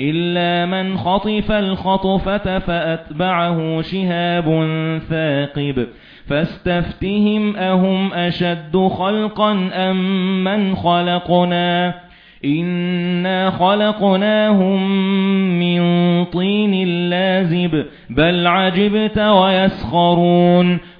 إلا من خطف الخطفة فأتبعه شهاب ثاقب فاستفتهم أهم أشد خلقا أم من خلقنا إِنَّا خَلَقْنَاهُم مِّن طِينٍ لَّازِبٍ بَلْ عَجِبْتَ وَيَسْخَرُونَ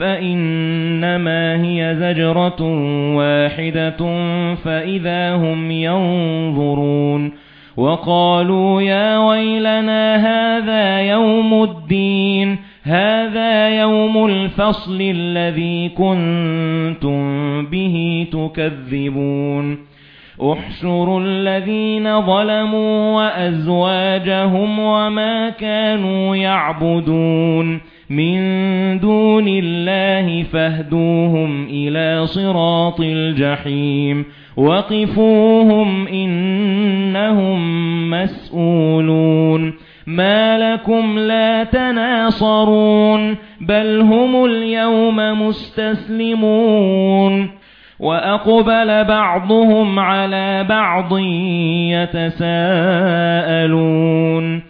فَإِنَّمَا هِيَ زَجْرَةٌ وَاحِدَةٌ فَإِذَا هُمْ يَنظُرُونَ وَقَالُوا يَا وَيْلَنَا هَذَا يَوْمُ الدِّينِ هَذَا يَوْمُ الْفَصْلِ الَّذِي كُنتُم بِهِ تُكَذِّبُونَ. احشروا الذين ظلموا وأزواجهم وما كانوا يعبدون. من دون الله فاهدوهم إلى صراط الجحيم. وقفوهم إنهم مسؤولون. ما لكم لا تناصرون. بل هم اليوم مستسلمون. وَأَقْبَلَ بَعْضُهُمْ عَلَى بَعْضٍ يَتَسَاءَلُونَ.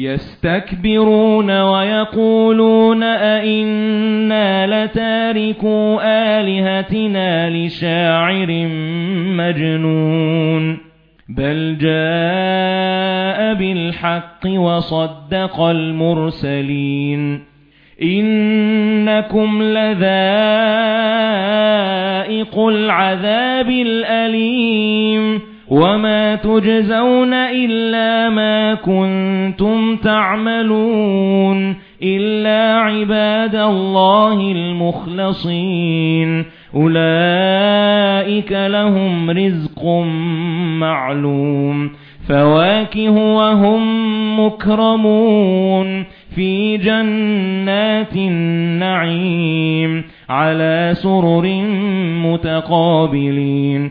يَسْتَكْبِرُونَ وَيَقُولُونَ أَإِنَّا لَتَارِكُو آلِهَتِنَا لِشَاعِرٍ مَجْنُونٍ بَلْ جَاءَ بِالْحَقِّ وَصَدَّقَ الْمُرْسَلِينَ إِنَّكُمْ لَذَائِقُو الْعَذَابِ الْأَلِيمِ وَمَا تُجْزَوْنَ إِلَّا مَا كُنتُمْ تَعْمَلُونَ إِلَّا عِبَادَ اللَّهِ الْمُخْلَصِينَ أُولَئِكَ لَهُمْ رِزْقٌ مَّعْلُومٌ فَوَاكِهُ وَهُمْ مُكْرَمُونَ فِي جَنَّاتِ النَّعِيمِ عَلَى سُرُرٍ مُتَقَابِلِينَ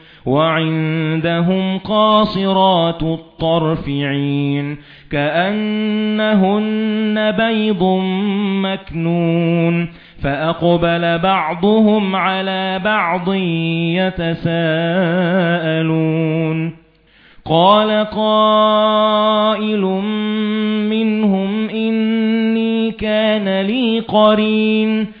وَعِندَهُمْ قَاصِرَاتُ الطَّرْفِ عِينٌ كَأَنَّهُنَّ بَيْضٌ مَكْنُونٌ فأقبل بعضهم على بعض يتساءلون قال قائل منهم إني كان لي قرين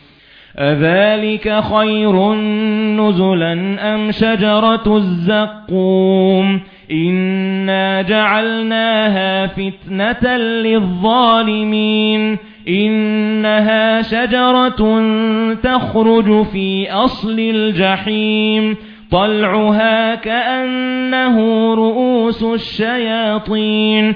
أذلك خير نزلا أم شجرة الزقوم إنا جعلناها فتنة للظالمين إنها شجرة تخرج في أصل الجحيم طلعها كأنه رؤوس الشياطين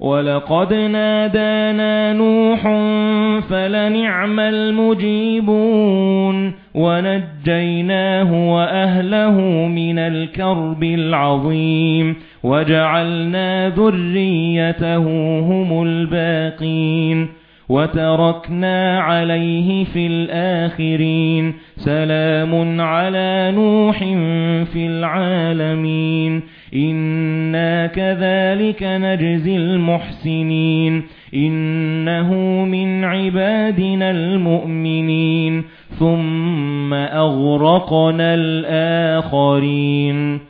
وَلَقَدْ نَادَانَا نُوحٌ فَلَنِعْمَ الْمُجِيبُونَ وَنَجَّيْنَاهُ وَأَهْلَهُ مِنَ الْكَرْبِ الْعَظِيمِ وَجَعَلْنَا ذُرِّيَّتَهُ هُمُ الْبَاقِينَ وَتَرَكْنَا عَلَيْهِ فِي الْآخِرِينَ. سَلَامٌ عَلَى نُوحٍ فِي الْعَالَمِينَ. إِنَّا كَذَلِكَ نَجْزِي الْمُحْسِنِينَ. إِنَّهُ مِنْ عِبَادِنَا الْمُؤْمِنِينَ. ثُمَّ أَغْرَقْنَا الْآخَرِينَ.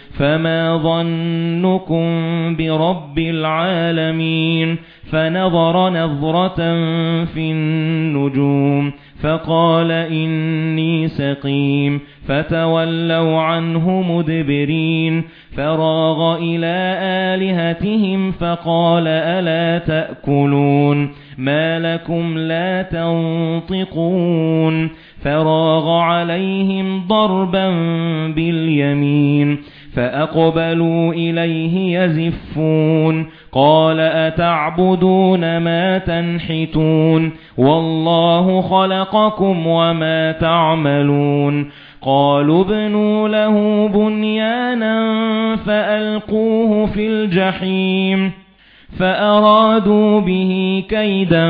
فَمَا ظَنُّكُمْ بِرَبِّ الْعَالَمِينَ فَنَظَرَ نَظْرَةً فِي النُّجُومِ فَقَالَ إِنِّي سَقِيمٌ فَتَوَلَّوْا عَنْهُ مُدْبِرِينَ فَرَاغَ إِلَى آلِهَتِهِمْ فَقَالَ أَلَا تَأْكُلُونَ مَا لَكُمْ لَا تَنطِقُونَ فَرَاغَ عَلَيْهِمْ ضَرْبًا بِالْيَمِينِ فَأَقْبَلُوا إِلَيْهِ يَزِفُّونَ قَالَ أَتَعْبُدُونَ مَا تَنْحِتُونَ وَاللَّهُ خَلَقَكُمْ وَمَا تَعْمَلُونَ قَالُوا ابْنُوا لَهُ بُنْيَانًا فَأَلْقُوهُ فِي الْجَحِيمِ فَأَرَادُوا بِهِ كَيْدًا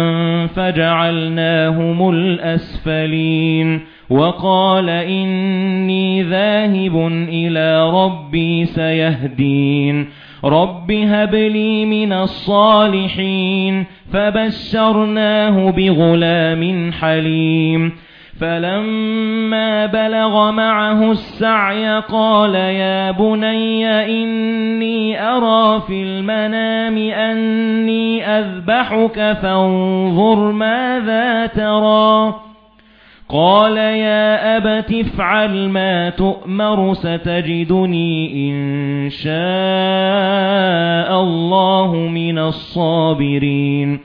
فَجَعَلْنَاهُمُ الْأَسْفَلِينَ وَقَالَ إِنِّي ذَاهِبٌ إِلَى رَبِّي سَيَهْدِينِ. رَبِّ هَبْ لِي مِنَ الصَّالِحِينَ. فَبَشَّرْنَاهُ بِغُلَامٍ حَلِيمٍ. فَلَمَّا بَلَغَ مَعَهُ السَّعْيَ قَالَ يَا بُنَيَّ إِنِّي أَرَى فِي الْمَنَامِ أَنِّي أَذْبَحُكَ فَانظُرْ مَاذَا تَرَى. قال يا أبت افعل ما تؤمر ستجدني إن شاء الله من الصابرين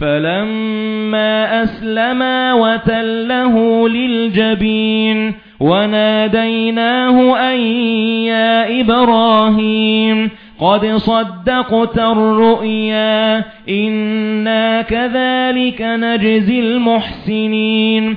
فلما أسلما وتله للجبين وناديناه أن يا إبراهيم قد صدقت الرؤيا إنا كذلك نجزي المحسنين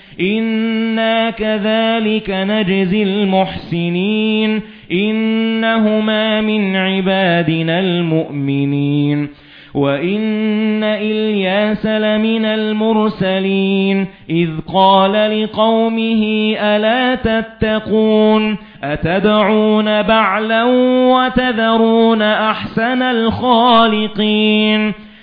إِنَّا كَذَلِكَ نَجْزِي الْمُحْسِنِينَ إِنَّهُمَا مِنْ عِبَادِنَا الْمُؤْمِنِينَ وَإِنَّ إِلْيَاسَ لَمِنَ الْمُرْسَلِينَ إِذْ قَالَ لِقَوْمِهِ أَلَا تَتَّقُونَ أَتَدْعُونَ بَعْلًا وَتَذَرُونَ أَحْسَنَ الْخَالِقِينَ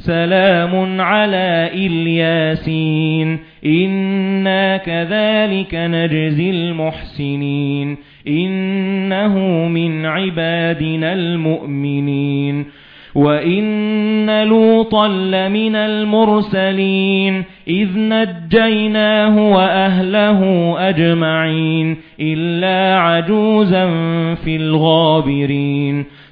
سَلَامٌ عَلَى إِلْيَاسِينَ. إِنَّا كَذَلِكَ نَجْزِي الْمُحْسِنِينَ. إِنَّهُ مِنْ عِبَادِنَا الْمُؤْمِنِينَ. وَإِنَّ لُوطًا لَّمِنَ الْمُرْسَلِينَ. إِذْ نَجَّيْنَاهُ وَأَهْلَهُ أَجْمَعِينَ. إِلَّا عَجُوزًا فِي الْغَابِرِينَ.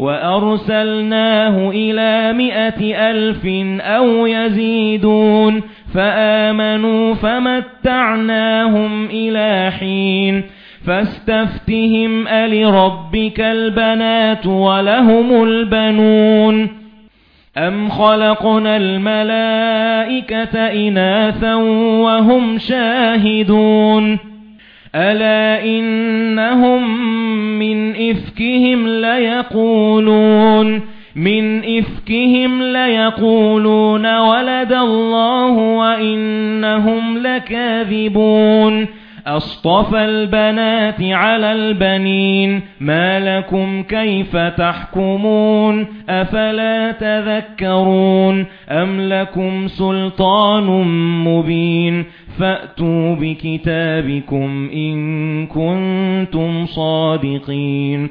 وَأَرْسَلْنَاهُ إِلَى مِائَةِ أَلْفٍ أَوْ يَزِيدُونَ فَآمَنُوا فَمَتَّعْنَاهُمْ إِلَى حِينٍ فَاسْتَفْتِهِمْ أَلِرَبِّكَ الْبَنَاتُ وَلَهُمُ الْبَنُونَ أَمْ خَلَقْنَا الْمَلَائِكَةَ إِنَاثًا وَهُمْ شَاهِدُونَ أَلَا إِنَّهُمْ مِنْ إِفْكِهِمْ لَيَقُولُونَ مِنْ إِفْكِهِمْ لَيَقُولُونَ وَلَدَ اللَّهُ وَإِنَّهُمْ لَكَاذِبُونَ أَصْطَفَى الْبَنَاتِ عَلَى الْبَنِينَ مَا لَكُمْ كَيْفَ تَحْكُمُونَ أَفَلَا تَذَكَّرُونَ أَمْ لَكُمْ سُلْطَانٌ مُبِينٌ فَأْتُوا بِكِتَابِكُمْ إِن كُنتُمْ صَادِقِينَ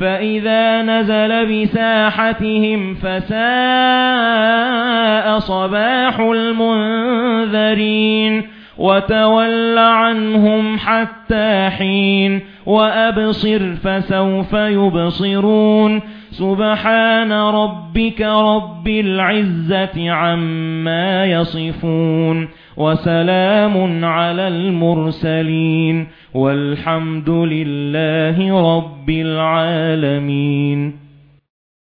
فَإِذَا نَزَلَ بِسَاحَتِهِمْ فَسَاءَ صَبَاحُ الْمُنذَرِينَ وَتَوَلَّ عَنْهُمْ حَتَّى حِينٍ وَأَبْصِرْ فَسَوْفَ يُبْصِرُونَ سُبْحَانَ رَبِّكَ رَبِّ الْعِزَّةِ عَمَّا يَصِفُونَ وَسَلَامٌ عَلَى الْمُرْسَلِينَ وَالْحَمْدُ لِلَّهِ رَبِّ الْعَالَمِينَ